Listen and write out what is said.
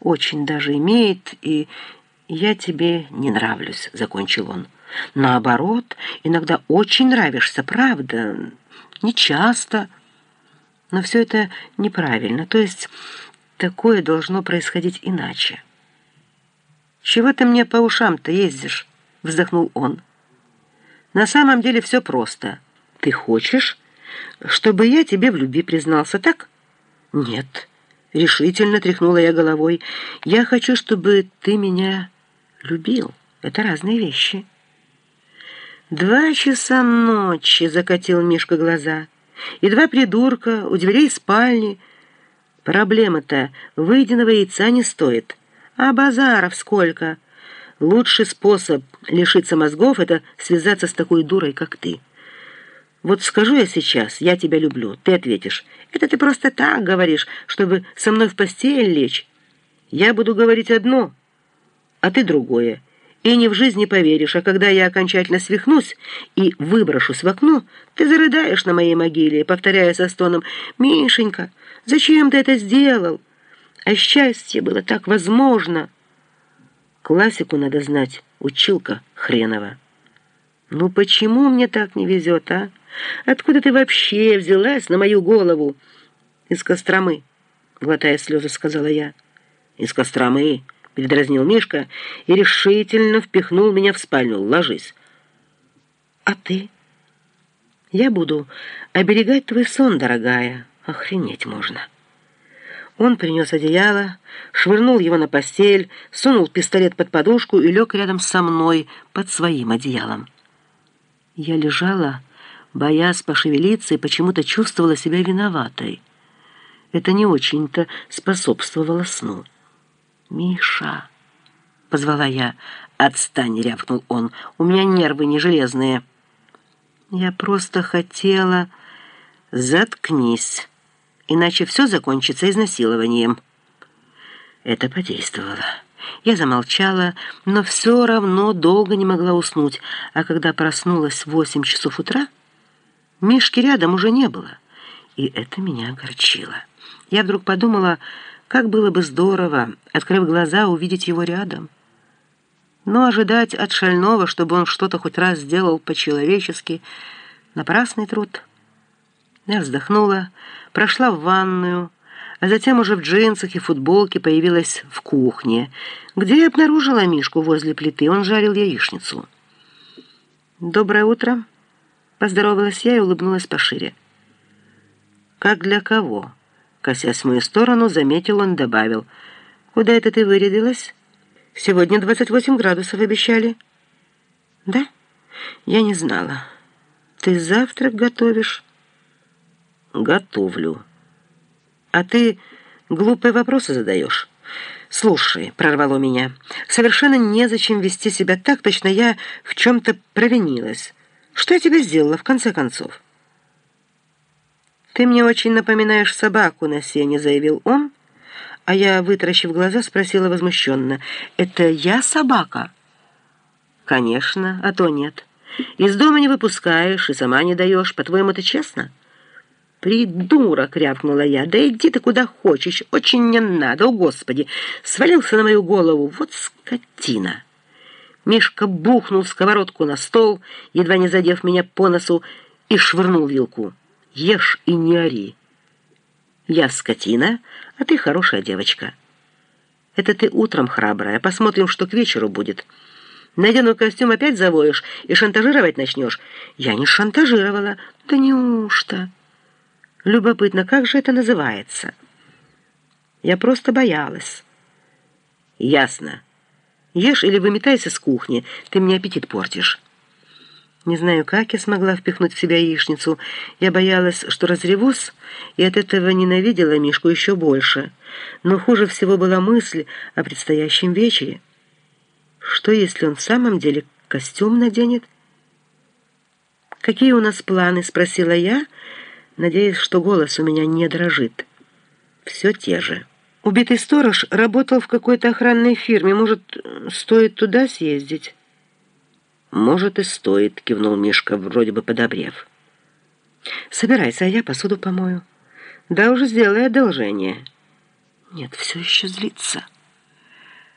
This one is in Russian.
очень даже имеет, и я тебе не нравлюсь», — закончил он. «Наоборот, иногда очень нравишься, правда, не часто. Но все это неправильно, то есть такое должно происходить иначе». «Чего ты мне по ушам-то ездишь?» — вздохнул он. «На самом деле все просто. Ты хочешь, чтобы я тебе в любви признался, так?» «Нет». Решительно тряхнула я головой. «Я хочу, чтобы ты меня любил. Это разные вещи». «Два часа ночи», — закатил Мишка глаза. «И два придурка у дверей спальни. Проблема-то выеденного яйца не стоит. А базаров сколько? Лучший способ лишиться мозгов — это связаться с такой дурой, как ты». Вот скажу я сейчас, я тебя люблю, ты ответишь, это ты просто так говоришь, чтобы со мной в постель лечь. Я буду говорить одно, а ты другое. И не в жизни поверишь, а когда я окончательно свихнусь и выброшусь в окно, ты зарыдаешь на моей могиле, повторяя со стоном «Мишенька, зачем ты это сделал?» А счастье было так возможно. Классику надо знать, училка хренова. Ну почему мне так не везет, а? Откуда ты вообще взялась на мою голову?» «Из Костромы», — глотая слезы, сказала я. «Из Костромы», — передразнил Мишка и решительно впихнул меня в спальню. «Ложись». «А ты?» «Я буду оберегать твой сон, дорогая. Охренеть можно». Он принес одеяло, швырнул его на постель, сунул пистолет под подушку и лег рядом со мной под своим одеялом. Я лежала боясь пошевелиться и почему-то чувствовала себя виноватой. Это не очень-то способствовало сну. «Миша!» — позвала я. «Отстань!» — рявкнул он. «У меня нервы не железные». «Я просто хотела...» «Заткнись, иначе все закончится изнасилованием». Это подействовало. Я замолчала, но все равно долго не могла уснуть, а когда проснулась в восемь часов утра... Мишки рядом уже не было, и это меня огорчило. Я вдруг подумала, как было бы здорово, открыв глаза, увидеть его рядом. Но ожидать от шального, чтобы он что-то хоть раз сделал по-человечески, напрасный труд. Я вздохнула, прошла в ванную, а затем уже в джинсах и футболке появилась в кухне, где я обнаружила Мишку возле плиты, он жарил яичницу. «Доброе утро!» Поздоровалась я и улыбнулась пошире. «Как для кого?» Косясь в мою сторону, заметил он, добавил. «Куда это ты вырядилась? Сегодня 28 градусов обещали». «Да? Я не знала. Ты завтрак готовишь?» «Готовлю. А ты глупые вопросы задаешь?» «Слушай», — прорвало меня, — «совершенно незачем вести себя так, точно я в чем-то провинилась». Что я тебе сделала, в конце концов?» «Ты мне очень напоминаешь собаку на сене», — заявил он, а я, вытаращив глаза, спросила возмущенно, «Это я собака?» «Конечно, а то нет. Из дома не выпускаешь и сама не даешь. По-твоему, это честно?» «Придурок!» — рявкнула я. «Да иди ты куда хочешь, очень не надо, о господи!» Свалился на мою голову. «Вот скотина!» Мишка бухнул сковородку на стол, едва не задев меня по носу, и швырнул вилку. «Ешь и не ори. Я скотина, а ты хорошая девочка. Это ты утром храбрая. Посмотрим, что к вечеру будет. Надену костюм, опять завоешь и шантажировать начнешь. Я не шантажировала. Да неужто? Любопытно, как же это называется? Я просто боялась. Ясно. Ешь или выметайся с кухни, ты мне аппетит портишь». Не знаю, как я смогла впихнуть в себя яичницу. Я боялась, что разревусь, и от этого ненавидела Мишку еще больше. Но хуже всего была мысль о предстоящем вечере. Что, если он в самом деле костюм наденет? «Какие у нас планы?» — спросила я, надеясь, что голос у меня не дрожит. «Все те же». Убитый сторож работал в какой-то охранной фирме. Может, стоит туда съездить?» «Может, и стоит», — кивнул Мишка, вроде бы подобрев. «Собирайся, а я посуду помою». «Да уже сделай одолжение». «Нет, все еще злится».